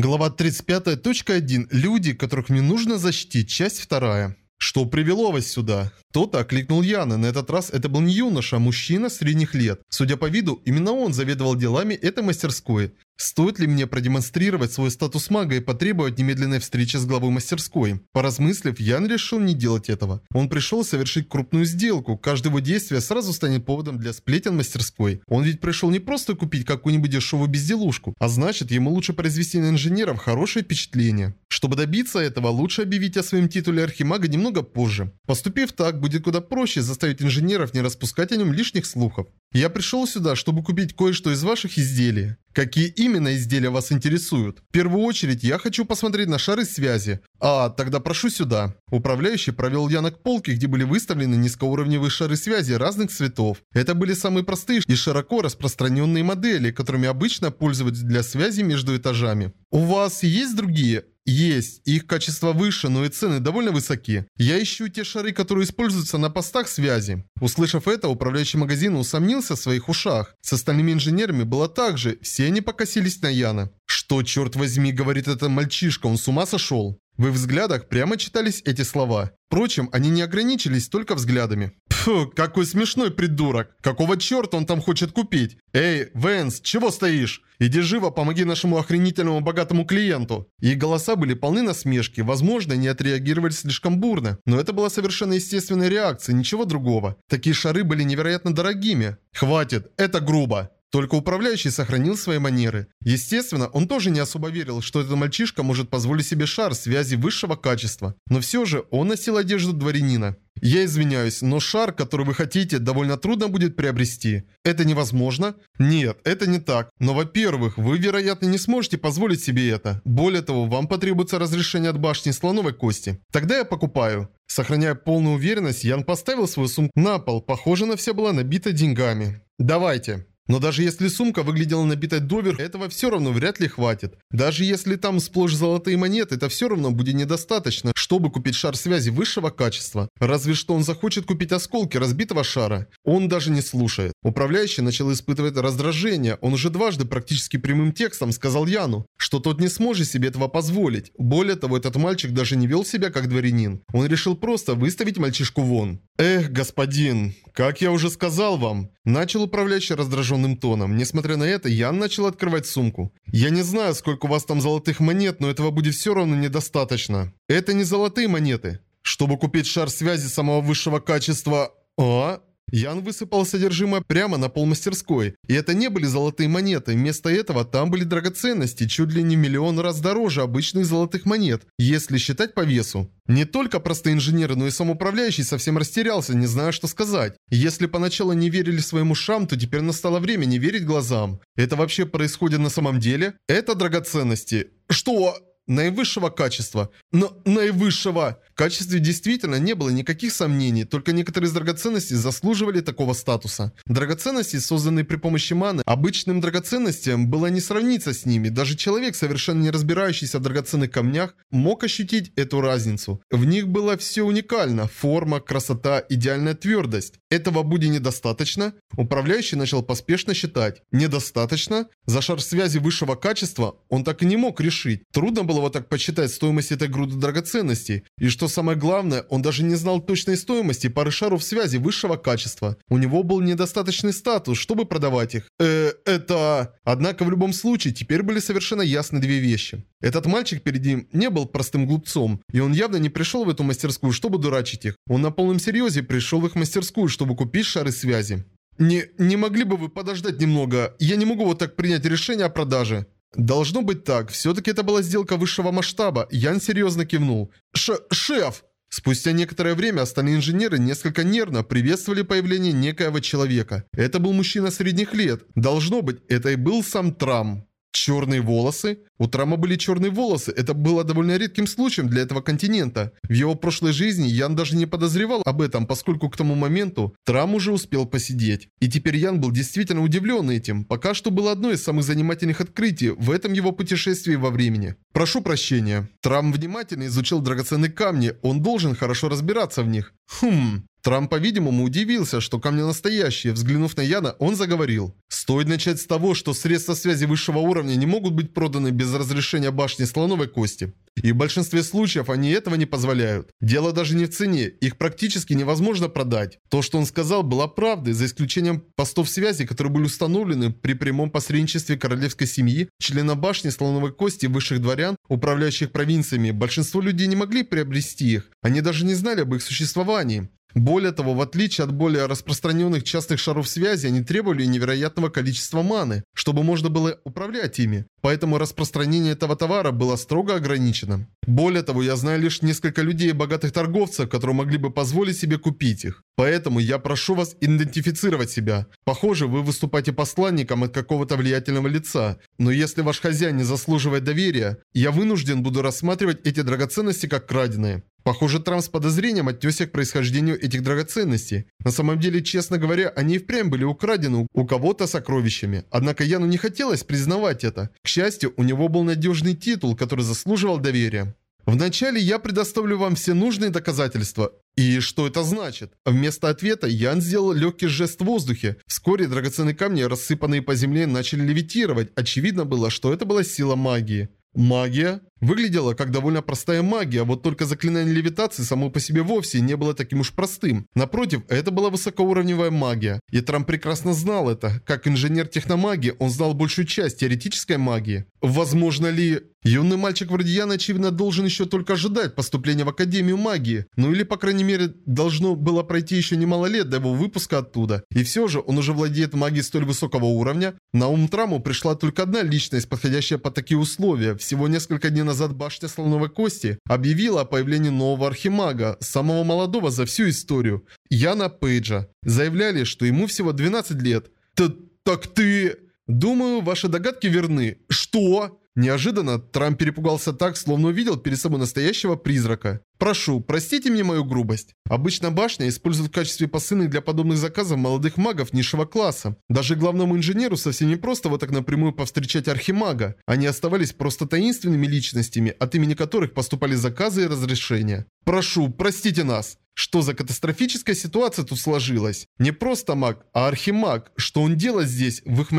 Глава 35.1. Люди, которых мне нужно защитить. Часть 2. Что привело вас сюда? Кто-то окликнул Яна. На этот раз это был не юноша, а мужчина средних лет. Судя по виду, именно он заведовал делами этой мастерской. Стоит ли мне продемонстрировать свой статус мага и потребовать немедленной встречи с главой мастерской? Поразмыслив, Ян решил не делать этого. Он пришел совершить крупную сделку. Каждое его действие сразу станет поводом для сплетен мастерской. Он ведь пришел не просто купить какую-нибудь дешевую безделушку, а значит, ему лучше произвести на инженеров хорошее впечатление. Чтобы добиться этого, лучше объявить о своем титуле архимага немного позже. Поступив так, будет куда проще заставить инженеров не распускать о нем лишних слухов. Я пришел сюда, чтобы купить кое-что из ваших изделий. Какие именно изделия вас интересуют? В первую очередь, я хочу посмотреть на шары связи. А, тогда прошу сюда. Управляющий провел Яна к полке, где были выставлены низкоуровневые шары связи разных цветов. Это были самые простые и широко распространенные модели, которыми обычно пользуются для связи между этажами. У вас есть другие? Есть. Их качество выше, но и цены довольно высоки. Я ищу те шары, которые используются на постах связи. Услышав это, управляющий магазина усомнился в своих ушах. С остальными инженерами было так же. Все они покосились на Яна. Что, черт возьми, говорит этот мальчишка, он с ума сошел? В их взглядах прямо читались эти слова. Впрочем, они не ограничились только взглядами. Фу, какой смешной придурок. Какого черта он там хочет купить? Эй, Вэнс, чего стоишь? Иди живо, помоги нашему охренительному богатому клиенту. Их голоса были полны насмешки, возможно, не отреагировали слишком бурно. Но это была совершенно естественная реакция, ничего другого. Такие шары были невероятно дорогими. Хватит, это грубо. Только управляющий сохранил свои манеры. Естественно, он тоже не особо верил, что этот мальчишка может позволить себе шар связи высшего качества. Но все же он носил одежду дворянина. Я извиняюсь, но шар, который вы хотите, довольно трудно будет приобрести. Это невозможно? Нет, это не так. Но, во-первых, вы, вероятно, не сможете позволить себе это. Более того, вам потребуется разрешение от башни слоновой кости. Тогда я покупаю. Сохраняя полную уверенность, Ян поставил свою сумку на пол. Похоже, она вся была набита деньгами. Давайте. Но даже если сумка выглядела набитой доверх, этого все равно вряд ли хватит. Даже если там сплошь золотые монеты, это все равно будет недостаточно, чтобы купить шар связи высшего качества. Разве что он захочет купить осколки разбитого шара. Он даже не слушает. Управляющий начал испытывать раздражение. Он уже дважды практически прямым текстом сказал Яну, что тот не сможет себе этого позволить. Более того, этот мальчик даже не вел себя как дворянин. Он решил просто выставить мальчишку вон. Эх, господин, как я уже сказал вам, начал управляющий раздраженным тоном. Несмотря на это, я начал открывать сумку. Я не знаю, сколько у вас там золотых монет, но этого будет все равно недостаточно. Это не золотые монеты. Чтобы купить шар связи самого высшего качества... А? Ян высыпал содержимое прямо на пол мастерской. И это не были золотые монеты. Вместо этого там были драгоценности, чуть ли не миллион раз дороже обычных золотых монет, если считать по весу. Не только простые инженеры, но и сам управляющий совсем растерялся, не зная, что сказать. Если поначалу не верили своим ушам, то теперь настало время не верить глазам. Это вообще происходит на самом деле? Это драгоценности. Что? Наивысшего качества. Но наивысшего! В качестве действительно не было никаких сомнений, только некоторые из драгоценностей заслуживали такого статуса. Драгоценности, созданные при помощи маны, обычным драгоценностям было не сравниться с ними. Даже человек, совершенно не разбирающийся в драгоценных камнях, мог ощутить эту разницу. В них было все уникально. Форма, красота, идеальная твердость. Этого будет недостаточно? Управляющий начал поспешно считать. Недостаточно? За шар связи высшего качества он так и не мог решить. Трудно было вот так посчитать стоимость этой груды драгоценностей. И что самое главное, он даже не знал точной стоимости пары шаров связи высшего качества. У него был недостаточный статус, чтобы продавать их. Э, это... Однако в любом случае, теперь были совершенно ясны две вещи. Этот мальчик перед ним не был простым глупцом, и он явно не пришел в эту мастерскую, чтобы дурачить их. Он на полном серьезе пришел в их мастерскую, чтобы купить шары связи. Не, не могли бы вы подождать немного? Я не могу вот так принять решение о продаже. Должно быть так. Все-таки это была сделка высшего масштаба. Ян серьезно кивнул. Ш шеф! Спустя некоторое время остальные инженеры несколько нервно приветствовали появление некоего человека. Это был мужчина средних лет. Должно быть, это и был сам Трам. Черные волосы? У Трама были черные волосы, это было довольно редким случаем для этого континента. В его прошлой жизни Ян даже не подозревал об этом, поскольку к тому моменту Трам уже успел посидеть. И теперь Ян был действительно удивлен этим. Пока что было одно из самых занимательных открытий в этом его путешествии во времени. Прошу прощения. Трам внимательно изучил драгоценные камни, он должен хорошо разбираться в них. Хм, Трамп, по-видимому, удивился, что камни настоящие. Взглянув на Яна, он заговорил. Стоит начать с того, что средства связи высшего уровня не могут быть проданы без разрешения башни слоновой кости. И в большинстве случаев они этого не позволяют. Дело даже не в цене, их практически невозможно продать. То, что он сказал, было правдой, за исключением постов связи, которые были установлены при прямом посредничестве королевской семьи, члена башни слоновой кости высших дворян, управляющих провинциями. Большинство людей не могли приобрести их, они даже не знали об их существовании. Более того, в отличие от более распространенных частных шаров связи, они требовали невероятного количества маны, чтобы можно было управлять ими. Поэтому распространение этого товара было строго ограничено. Более того, я знаю лишь несколько людей богатых торговцев, которые могли бы позволить себе купить их. Поэтому я прошу вас идентифицировать себя. Похоже, вы выступаете посланником от какого-то влиятельного лица. Но если ваш хозяин не заслуживает доверия, я вынужден буду рассматривать эти драгоценности как краденые. Похоже, Трамп с подозрением отнесся к происхождению этих драгоценностей. На самом деле, честно говоря, они и впрямь были украдены у кого-то сокровищами. Однако Яну не хотелось признавать это. К счастью, у него был надежный титул, который заслуживал доверия. Вначале я предоставлю вам все нужные доказательства. И что это значит? Вместо ответа Ян сделал легкий жест в воздухе. Вскоре драгоценные камни, рассыпанные по земле, начали левитировать. Очевидно было, что это была сила магии. Магия? Выглядела как довольно простая магия, вот только заклинание левитации само по себе вовсе не было таким уж простым. Напротив, это была высокоуровневая магия. И Трамп прекрасно знал это. Как инженер техномагии, он знал большую часть теоретической магии. Возможно ли... Юный мальчик вроде Яна, очевидно, должен еще только ожидать поступления в Академию магии. Ну или, по крайней мере, должно было пройти еще немало лет до его выпуска оттуда. И все же, он уже владеет магией столь высокого уровня. На ум Траму пришла только одна личность, подходящая под такие условия. Всего несколько дней назад башня Слоновой Кости объявила о появлении нового архимага, самого молодого за всю историю, Яна Пейджа. Заявляли, что ему всего 12 лет. Т «Так ты...» «Думаю, ваши догадки верны». «Что?» Неожиданно Трамп перепугался так, словно увидел перед собой настоящего призрака. «Прошу, простите мне мою грубость. Обычно башня используют в качестве посыльных для подобных заказов молодых магов низшего класса. Даже главному инженеру совсем не просто вот так напрямую повстречать архимага. Они оставались просто таинственными личностями, от имени которых поступали заказы и разрешения. Прошу, простите нас». Что за катастрофическая ситуация тут сложилась? Не просто маг, а архимаг. Что он делает здесь, в их